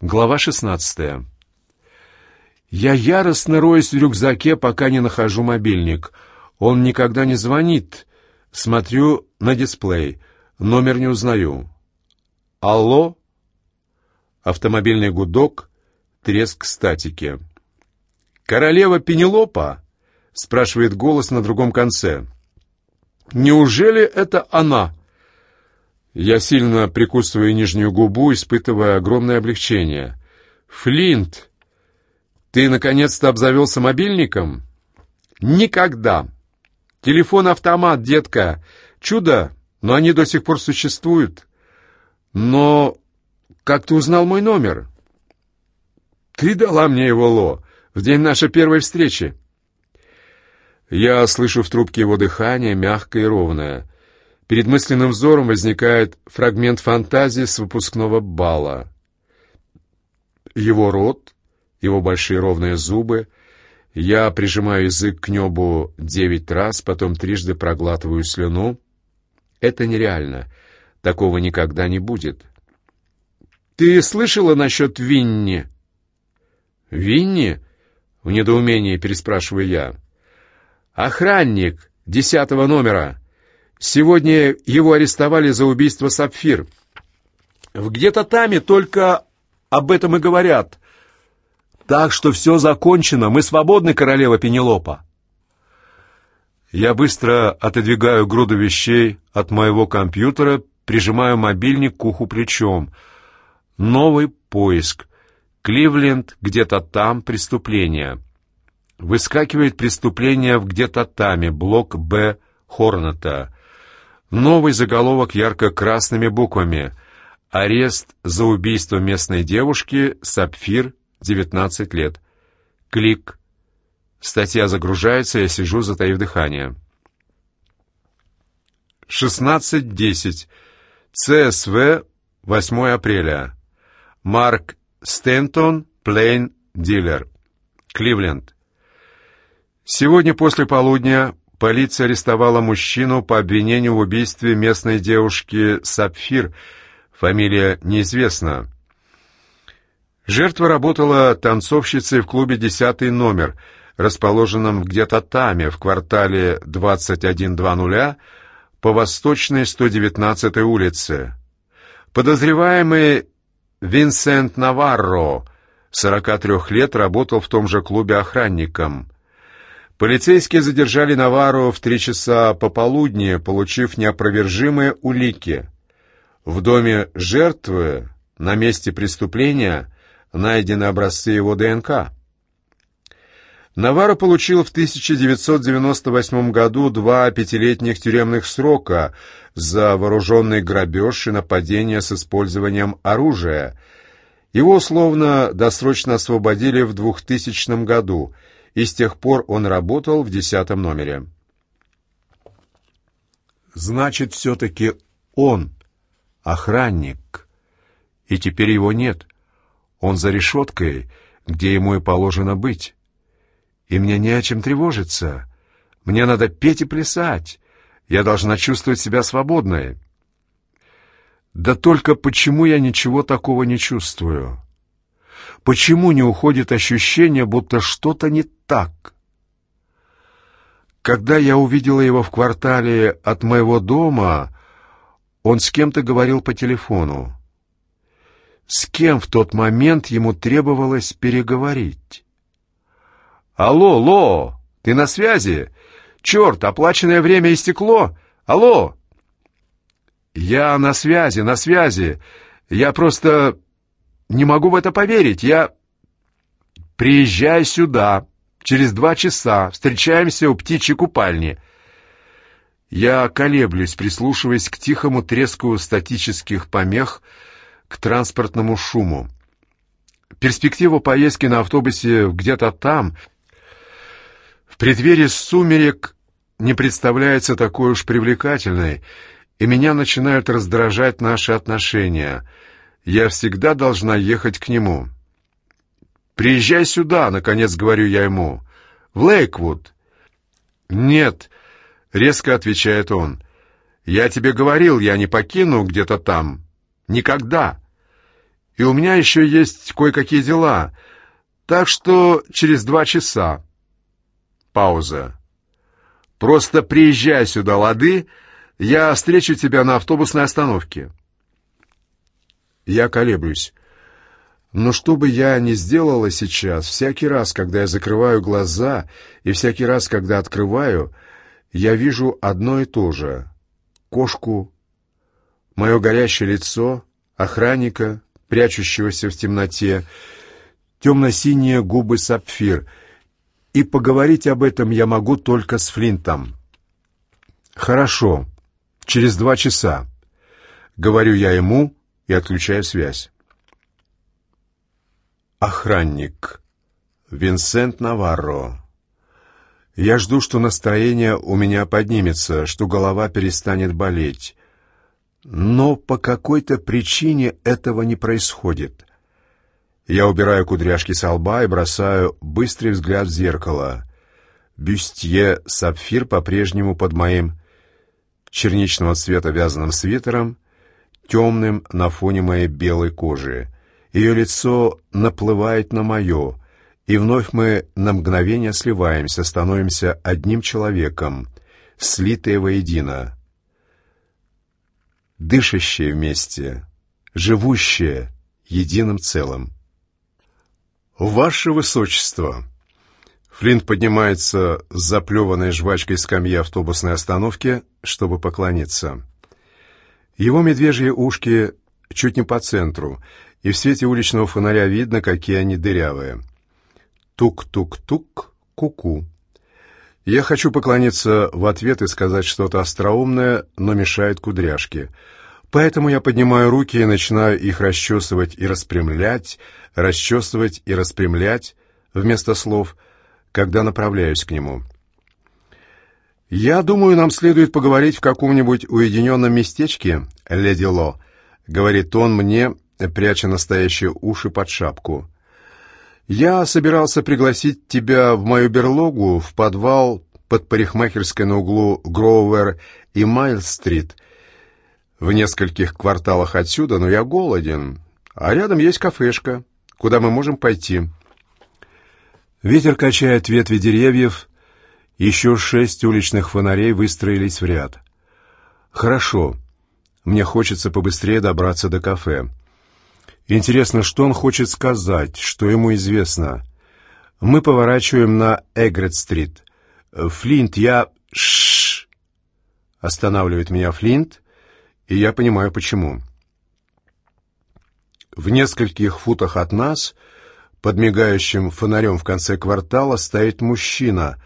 Глава 16. Я яростно роюсь в рюкзаке, пока не нахожу мобильник. Он никогда не звонит. Смотрю на дисплей. Номер не узнаю. Алло? Автомобильный гудок, треск статики. «Королева Пенелопа?» — спрашивает голос на другом конце. «Неужели это она?» Я сильно прикусываю нижнюю губу, испытывая огромное облегчение. «Флинт, ты наконец-то обзавелся мобильником?» «Никогда!» «Телефон-автомат, детка! Чудо, но они до сих пор существуют!» «Но как ты узнал мой номер?» «Ты дала мне его, Ло, в день нашей первой встречи!» Я слышу в трубке его дыхание, мягкое и ровное. Перед мысленным взором возникает фрагмент фантазии с выпускного бала. Его рот, его большие ровные зубы. Я прижимаю язык к небу девять раз, потом трижды проглатываю слюну. Это нереально. Такого никогда не будет. «Ты слышала насчет Винни?» «Винни?» — в недоумении переспрашиваю я. «Охранник десятого номера. Сегодня его арестовали за убийство Сапфир. В где-то таме только об этом и говорят. Так что все закончено, мы свободны, королева Пенелопа. Я быстро отодвигаю груду вещей от моего компьютера, прижимаю мобильник к уху плечом. Новый поиск. Кливленд, где-то там, преступление. Выскакивает преступление в где-то таме, блок Б Хорната. Новый заголовок ярко-красными буквами. Арест за убийство местной девушки Сапфир, 19 лет. Клик. Статья загружается, я сижу, затаив дыхание. 16.10. ЦСВ, 8 апреля. Марк Стентон, Плейн Дилер. Кливленд. Сегодня после полудня Полиция арестовала мужчину по обвинению в убийстве местной девушки Сапфир. Фамилия неизвестна. Жертва работала танцовщицей в клубе «Десятый номер», где-то Таме, в квартале 2120 по восточной 119 улице. Подозреваемый Винсент Наварро, 43 лет, работал в том же клубе охранником. Полицейские задержали Навару в три часа пополудни, получив неопровержимые улики. В доме жертвы на месте преступления найдены образцы его ДНК. Наварро получил в 1998 году два пятилетних тюремных срока за вооруженный грабеж и нападение с использованием оружия. Его условно досрочно освободили в 2000 году – и с тех пор он работал в десятом номере. Значит, все-таки он охранник, и теперь его нет. Он за решеткой, где ему и положено быть. И мне не о чем тревожиться. Мне надо петь и плясать. Я должна чувствовать себя свободной. Да только почему я ничего такого не чувствую? Почему не уходит ощущение, будто что-то не так? Когда я увидела его в квартале от моего дома, он с кем-то говорил по телефону. С кем в тот момент ему требовалось переговорить? «Алло, Ло, ты на связи? Черт, оплаченное время истекло! Алло!» «Я на связи, на связи. Я просто не могу в это поверить. Я... Приезжай сюда. Через два часа. Встречаемся у птичьей купальни. Я колеблюсь, прислушиваясь к тихому треску статических помех, к транспортному шуму. Перспектива поездки на автобусе где-то там, в преддверии сумерек, не представляется такой уж привлекательной, и меня начинают раздражать наши отношения — я всегда должна ехать к нему. «Приезжай сюда», — наконец говорю я ему. «В Лейквуд». «Нет», — резко отвечает он. «Я тебе говорил, я не покину где-то там. Никогда». и у меня еще есть кое-какие дела, так что через два часа. Пауза. Просто приезжай сюда, лады, я встречу тебя на автобусной остановке. Я колеблюсь. Но что бы я ни сделала сейчас, всякий раз, когда я закрываю глаза, и всякий раз, когда открываю, я вижу одно и то же. Кошку, мое горящее лицо, охранника, прячущегося в темноте, темно-синие губы сапфир. И поговорить об этом я могу только с Флинтом. «Хорошо, через два часа», — говорю я ему и отключаю связь. Охранник. Винсент Наварро. Я жду, что настроение у меня поднимется, что голова перестанет болеть. Но по какой-то причине этого не происходит. Я убираю кудряшки со лба и бросаю быстрый взгляд в зеркало. Бюстье сапфир по-прежнему под моим черничного цвета вязаным свитером, темным на фоне моей белой кожи. Ее лицо наплывает на мое, и вновь мы на мгновение сливаемся, становимся одним человеком, слитые воедино. Дышащие вместе, живущие единым целым. «Ваше Высочество!» Флинт поднимается с заплеванной жвачкой скамьи автобусной остановки, чтобы поклониться. Его медвежьи ушки чуть не по центру — и в свете уличного фонаря видно, какие они дырявые. Тук-тук-тук, ку-ку. Я хочу поклониться в ответ и сказать что-то остроумное, но мешает кудряшки. Поэтому я поднимаю руки и начинаю их расчесывать и распрямлять, расчесывать и распрямлять вместо слов, когда направляюсь к нему. «Я думаю, нам следует поговорить в каком-нибудь уединенном местечке, леди Ло», — говорит он мне, пряча настоящие уши под шапку. «Я собирался пригласить тебя в мою берлогу, в подвал под парикмахерской на углу Гроувер и Майл-стрит, в нескольких кварталах отсюда, но я голоден, а рядом есть кафешка, куда мы можем пойти». Ветер качает ветви деревьев, еще шесть уличных фонарей выстроились в ряд. «Хорошо, мне хочется побыстрее добраться до кафе». Интересно, что он хочет сказать, что ему известно. Мы поворачиваем на Эгрет-стрит. Флинт, я... Шш! Останавливает меня Флинт, и я понимаю, почему. В нескольких футах от нас, под мигающим фонарем в конце квартала, стоит мужчина,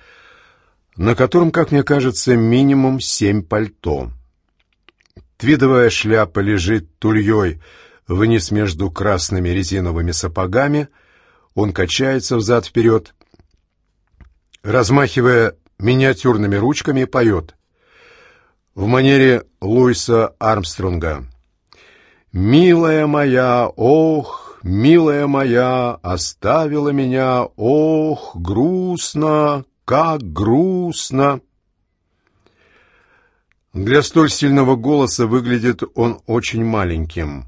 на котором, как мне кажется, минимум семь пальто. Твидовая шляпа лежит тульей, вниз между красными резиновыми сапогами, он качается взад-вперед, размахивая миниатюрными ручками, поет в манере Луиса Армстронга. «Милая моя, ох, милая моя, оставила меня, ох, грустно, как грустно!» Для столь сильного голоса выглядит он очень маленьким.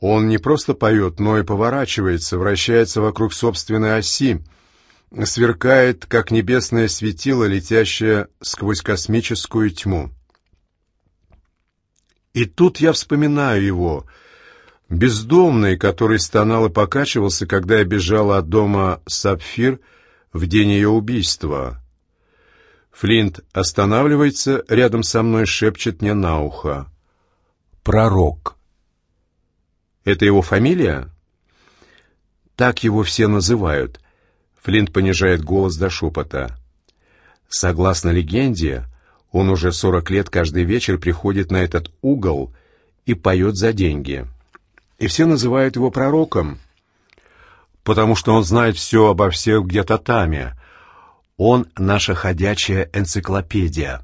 Он не просто поет, но и поворачивается, вращается вокруг собственной оси, сверкает, как небесное светило, летящее сквозь космическую тьму. И тут я вспоминаю его, бездомный, который стонал и покачивался, когда я бежала от дома Сапфир в день ее убийства. Флинт останавливается рядом со мной, шепчет мне на ухо. «Пророк». Это его фамилия? Так его все называют. Флинт понижает голос до шепота. Согласно легенде, он уже сорок лет каждый вечер приходит на этот угол и поет за деньги. И все называют его пророком, потому что он знает все обо всех где-то таме. Он наша ходячая энциклопедия.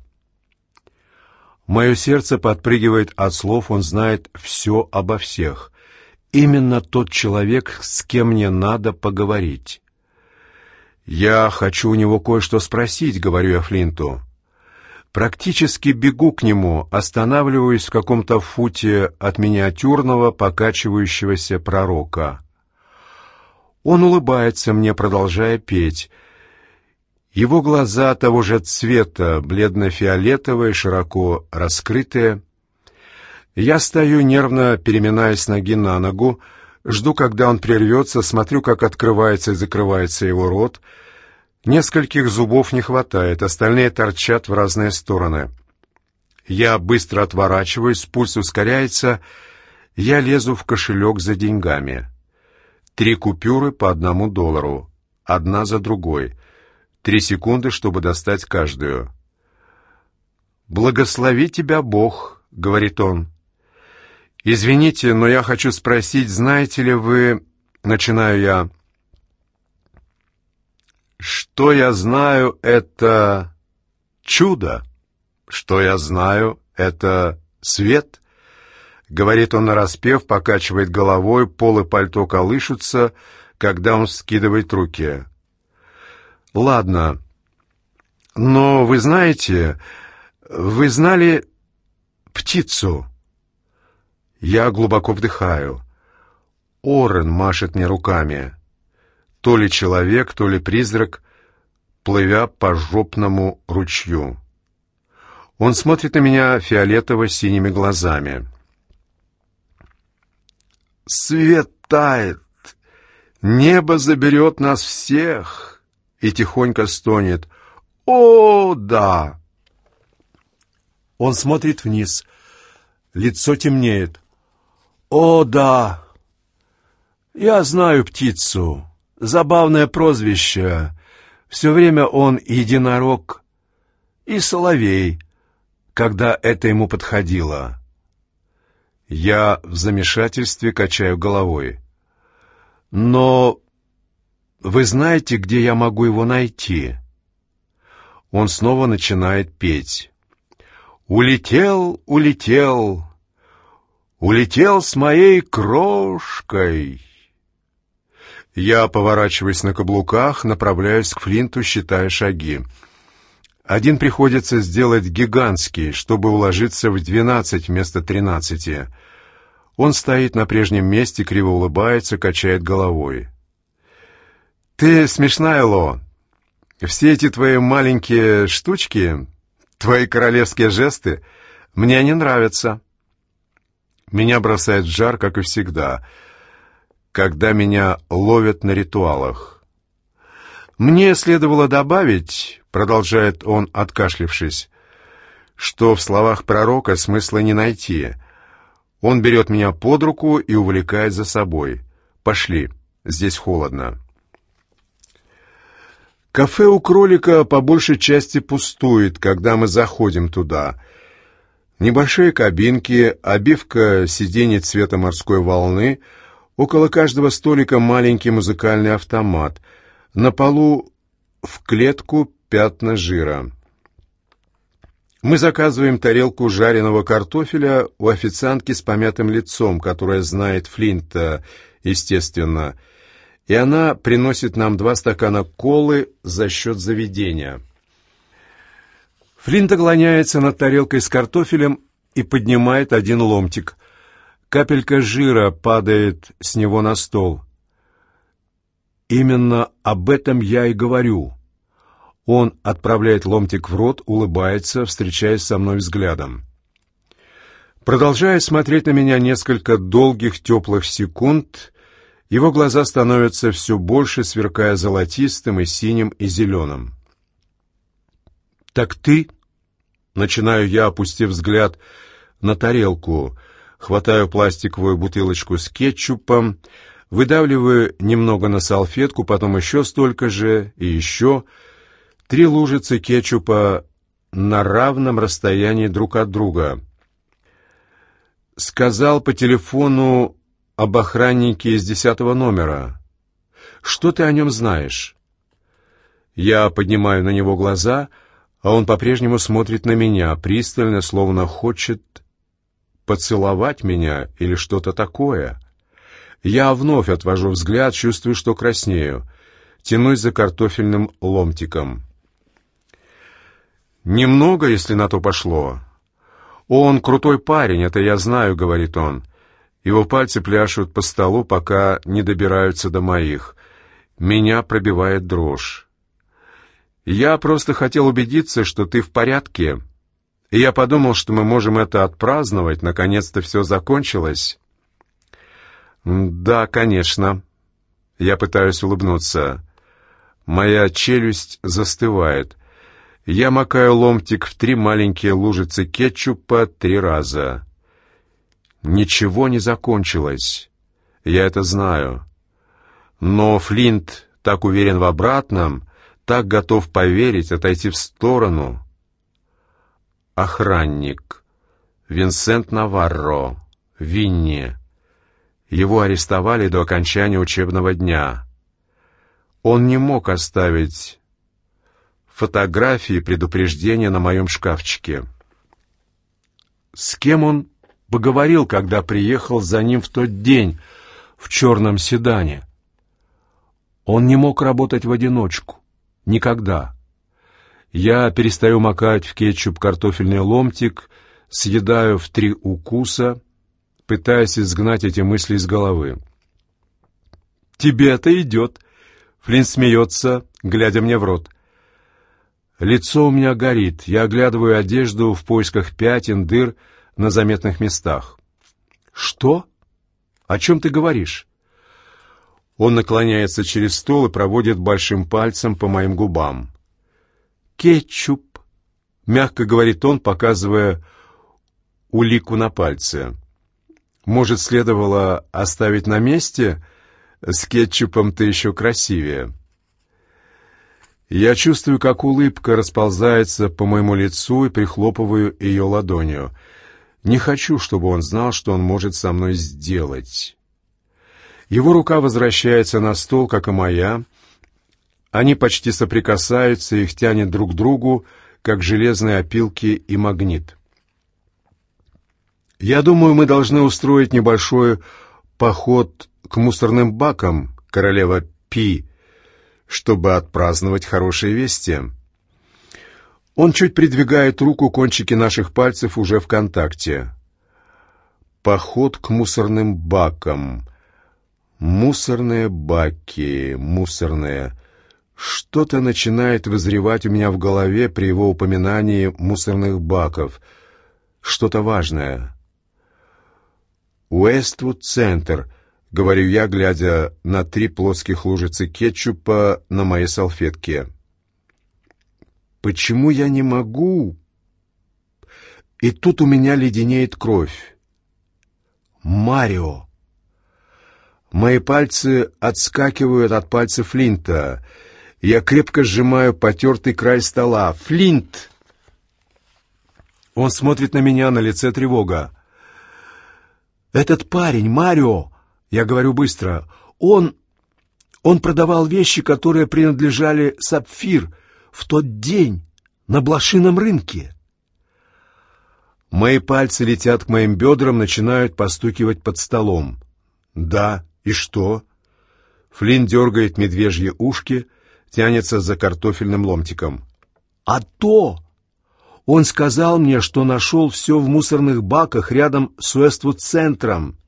Мое сердце подпрыгивает от слов, он знает все обо всех именно тот человек, с кем мне надо поговорить. «Я хочу у него кое-что спросить», — говорю я Флинту. Практически бегу к нему, останавливаюсь в каком-то футе от миниатюрного покачивающегося пророка. Он улыбается мне, продолжая петь. Его глаза того же цвета, бледно-фиолетовые, широко раскрытые. Я стою, нервно переминаясь ноги на ногу, жду, когда он прервется, смотрю, как открывается и закрывается его рот — Нескольких зубов не хватает, остальные торчат в разные стороны. Я быстро отворачиваюсь, пульс ускоряется, я лезу в кошелек за деньгами. Три купюры по одному доллару, одна за другой. Три секунды, чтобы достать каждую. «Благослови тебя Бог», — говорит он. «Извините, но я хочу спросить, знаете ли вы...» Начинаю я... Что я знаю, это чудо. Что я знаю, это свет. Говорит он нараспев, покачивает головой, полы пальто колышутся, когда он скидывает руки. Ладно. Но вы знаете, вы знали птицу? Я глубоко вдыхаю. Орен машет мне руками то ли человек, то ли призрак, плывя по жопному ручью. Он смотрит на меня фиолетово-синими глазами. «Свет тает, небо заберет нас всех!» И тихонько стонет. «О, да!» Он смотрит вниз. Лицо темнеет. «О, да! Я знаю птицу. Забавное прозвище. Все время он единорог и соловей, когда это ему подходило. Я в замешательстве качаю головой. Но вы знаете, где я могу его найти? Он снова начинает петь. «Улетел, улетел, улетел с моей крошкой». Я, поворачиваясь на каблуках, направляюсь к Флинту, считая шаги. Один приходится сделать гигантский, чтобы уложиться в двенадцать вместо тринадцати. Он стоит на прежнем месте, криво улыбается, качает головой. «Ты смешная, Ло. Все эти твои маленькие штучки, твои королевские жесты, мне не нравятся». Меня бросает жар, как и всегда — когда меня ловят на ритуалах. Мне следовало добавить, продолжает он, откашлившись, что в словах пророка смысла не найти. Он берет меня под руку и увлекает за собой. Пошли, здесь холодно. Кафе у кролика по большей части пустует, когда мы заходим туда. Небольшие кабинки, обивка сидений цвета морской волны — Около каждого столика маленький музыкальный автомат. На полу в клетку пятна жира. Мы заказываем тарелку жареного картофеля у официантки с помятым лицом, которая знает Флинта, естественно, и она приносит нам два стакана колы за счет заведения. Флинт оглоняется над тарелкой с картофелем и поднимает один ломтик. Капелька жира падает с него на стол. Именно об этом я и говорю. Он отправляет ломтик в рот, улыбается, встречаясь со мной взглядом. Продолжая смотреть на меня несколько долгих теплых секунд, его глаза становятся все больше, сверкая золотистым и синим и зеленым. «Так ты?» — начинаю я, опустив взгляд на тарелку — хватаю пластиковую бутылочку с кетчупом, выдавливаю немного на салфетку, потом еще столько же и еще. Три лужицы кетчупа на равном расстоянии друг от друга. Сказал по телефону об охраннике из десятого номера. Что ты о нем знаешь? Я поднимаю на него глаза, а он по-прежнему смотрит на меня, пристально, словно хочет поцеловать меня или что-то такое. Я вновь отвожу взгляд, чувствую, что краснею. Тянусь за картофельным ломтиком. «Немного, если на то пошло. Он крутой парень, это я знаю», — говорит он. Его пальцы пляшут по столу, пока не добираются до моих. Меня пробивает дрожь. «Я просто хотел убедиться, что ты в порядке. И я подумал, что мы можем это отпраздновать. Наконец-то все закончилось». «Да, конечно». Я пытаюсь улыбнуться. Моя челюсть застывает. Я макаю ломтик в три маленькие лужицы кетчупа три раза. Ничего не закончилось. Я это знаю. Но Флинт так уверен в обратном, так готов поверить, отойти в сторону. Охранник. Винсент Наварро. Винни. Его арестовали до окончания учебного дня. Он не мог оставить фотографии предупреждения на моем шкафчике. С кем он поговорил, когда приехал за ним в тот день в черном седане? Он не мог работать в одиночку. Никогда. Я перестаю макать в кетчуп картофельный ломтик, съедаю в три укуса, пытаясь изгнать эти мысли из головы. «Тебе это идет!» Флинн смеется, глядя мне в рот. Лицо у меня горит, я оглядываю одежду в поисках пятен, дыр на заметных местах. «Что? О чем ты говоришь?» Он наклоняется через стол и проводит большим пальцем по моим губам. «Кетчуп», — мягко говорит он, показывая улику на пальце. «Может, следовало оставить на месте? С кетчупом ты еще красивее». Я чувствую, как улыбка расползается по моему лицу и прихлопываю ее ладонью. Не хочу, чтобы он знал, что он может со мной сделать. Его рука возвращается на стол, как и моя. Они почти соприкасаются, их тянет друг к другу, как железные опилки и магнит. Я думаю, мы должны устроить небольшой поход к мусорным бакам, королева Пи, чтобы отпраздновать хорошие вести. Он чуть придвигает руку, кончики наших пальцев уже в контакте. Поход к мусорным бакам. Мусорные баки, мусорные. Что-то начинает вызревать у меня в голове при его упоминании мусорных баков. Что-то важное. Уэствуд-центр — говорю я, глядя на три плоских лужицы кетчупа на моей салфетке. Почему я не могу? И тут у меня леденеет кровь. Марио. Мои пальцы отскакивают от пальцев Флинта. Я крепко сжимаю потертый край стола. «Флинт!» Он смотрит на меня, на лице тревога. «Этот парень, Марио, я говорю быстро. Он... Он продавал вещи, которые принадлежали Сапфир в тот день на блошином рынке. Мои пальцы летят к моим бедрам, начинают постукивать под столом. «Да, и что?» Флинн дергает медвежьи ушки, тянется за картофельным ломтиком. «А то!» Он сказал мне, что нашел все в мусорных баках рядом с Уэствуд-центром.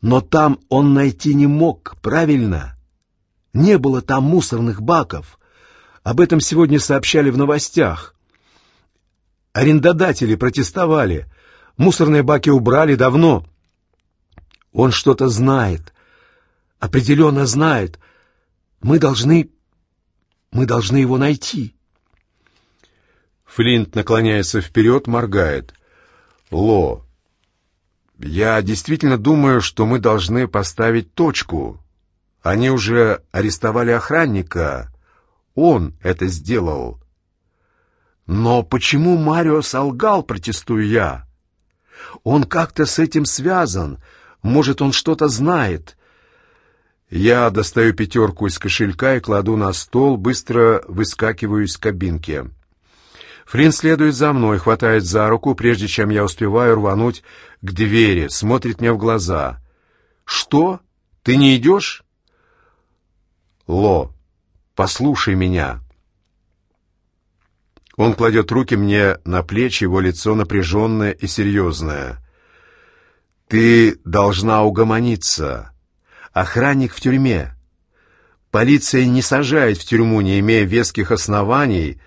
Но там он найти не мог, правильно? Не было там мусорных баков. Об этом сегодня сообщали в новостях. Арендодатели протестовали. Мусорные баки убрали давно. Он что-то знает. Определенно знает. Мы должны... Мы должны его найти. Флинт наклоняется вперед, моргает. Ло, я действительно думаю, что мы должны поставить точку. Они уже арестовали охранника. Он это сделал. Но почему Марио солгал, протестую я? Он как-то с этим связан. Может, он что-то знает. Я достаю пятерку из кошелька и кладу на стол, быстро выскакиваю из кабинки. Флинн следует за мной, хватает за руку, прежде чем я успеваю рвануть к двери, смотрит мне в глаза. «Что? Ты не идешь?» «Ло, послушай меня». Он кладет руки мне на плечи, его лицо напряженное и серьезное. «Ты должна угомониться. Охранник в тюрьме. Полиция не сажает в тюрьму, не имея веских оснований,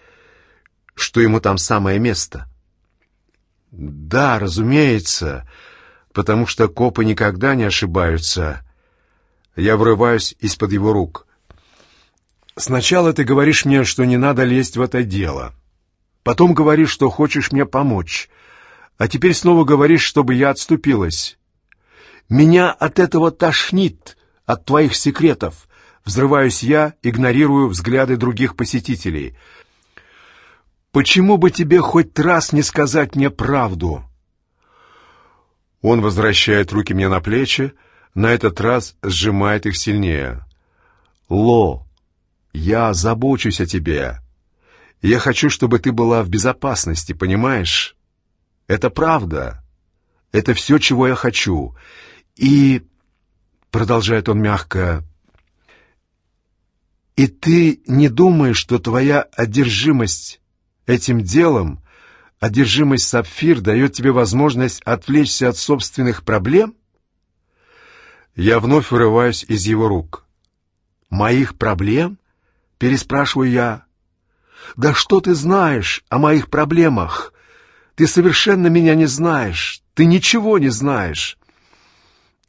что ему там самое место». «Да, разумеется, потому что копы никогда не ошибаются». Я врываюсь из-под его рук. «Сначала ты говоришь мне, что не надо лезть в это дело». Потом говоришь, что хочешь мне помочь. А теперь снова говоришь, чтобы я отступилась. Меня от этого тошнит, от твоих секретов. Взрываюсь я, игнорирую взгляды других посетителей. Почему бы тебе хоть раз не сказать мне правду? Он возвращает руки мне на плечи, на этот раз сжимает их сильнее. Ло, я забочусь о тебе. Я хочу, чтобы ты была в безопасности, понимаешь? Это правда. Это все, чего я хочу. И, продолжает он мягко, и ты не думаешь, что твоя одержимость этим делом, одержимость сапфир дает тебе возможность отвлечься от собственных проблем? Я вновь вырываюсь из его рук. «Моих проблем?» — переспрашиваю я. Да что ты знаешь о моих проблемах? Ты совершенно меня не знаешь. Ты ничего не знаешь.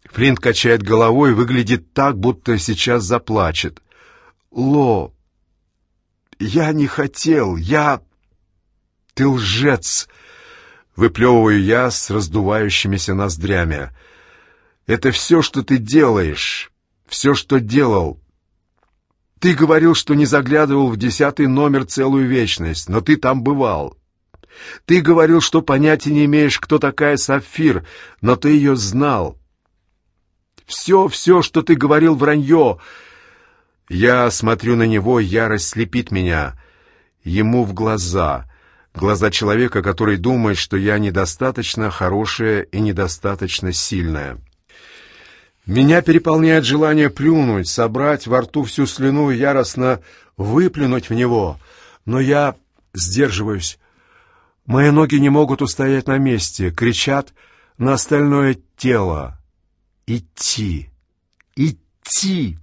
Флинт качает головой и выглядит так, будто сейчас заплачет. Ло, я не хотел, я... Ты лжец! Выплевываю я с раздувающимися ноздрями. Это все, что ты делаешь, все, что делал. Ты говорил, что не заглядывал в десятый номер целую вечность, но ты там бывал. Ты говорил, что понятия не имеешь, кто такая Сапфир, но ты ее знал. Все, все, что ты говорил, вранье. Я смотрю на него, ярость слепит меня. Ему в глаза. Глаза человека, который думает, что я недостаточно хорошая и недостаточно сильная. Меня переполняет желание плюнуть, собрать во рту всю слюну и яростно выплюнуть в него. Но я сдерживаюсь. Мои ноги не могут устоять на месте, кричат на остальное тело. Идти! Идти!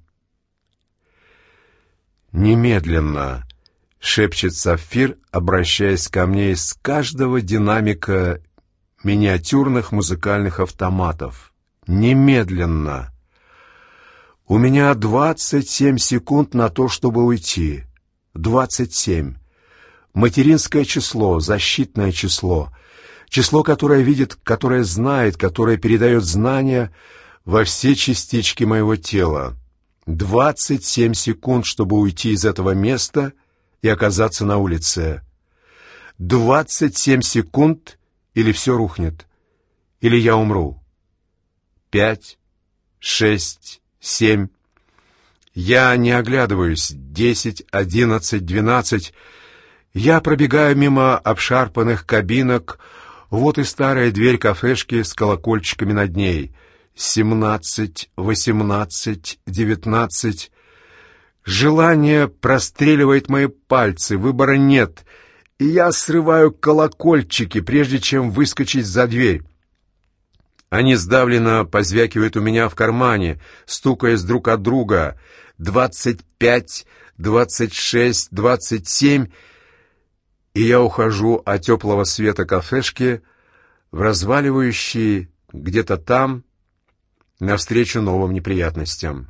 Немедленно, шепчет Сафир, обращаясь ко мне из каждого динамика миниатюрных музыкальных автоматов. Немедленно. У меня двадцать семь секунд на то, чтобы уйти. Двадцать семь. Материнское число, защитное число. Число, которое видит, которое знает, которое передает знания во все частички моего тела. Двадцать семь секунд, чтобы уйти из этого места и оказаться на улице. Двадцать семь секунд, или все рухнет, или я умру пять, шесть, семь. Я не оглядываюсь. Десять, одиннадцать, двенадцать. Я пробегаю мимо обшарпанных кабинок. Вот и старая дверь кафешки с колокольчиками над ней. Семнадцать, восемнадцать, девятнадцать. Желание простреливает мои пальцы, выбора нет, и я срываю колокольчики, прежде чем выскочить за дверь. Они сдавленно позвякивают у меня в кармане, стукаясь друг от друга. «Двадцать пять, двадцать шесть, двадцать семь...» И я ухожу от теплого света кафешки в разваливающий где-то там навстречу новым неприятностям.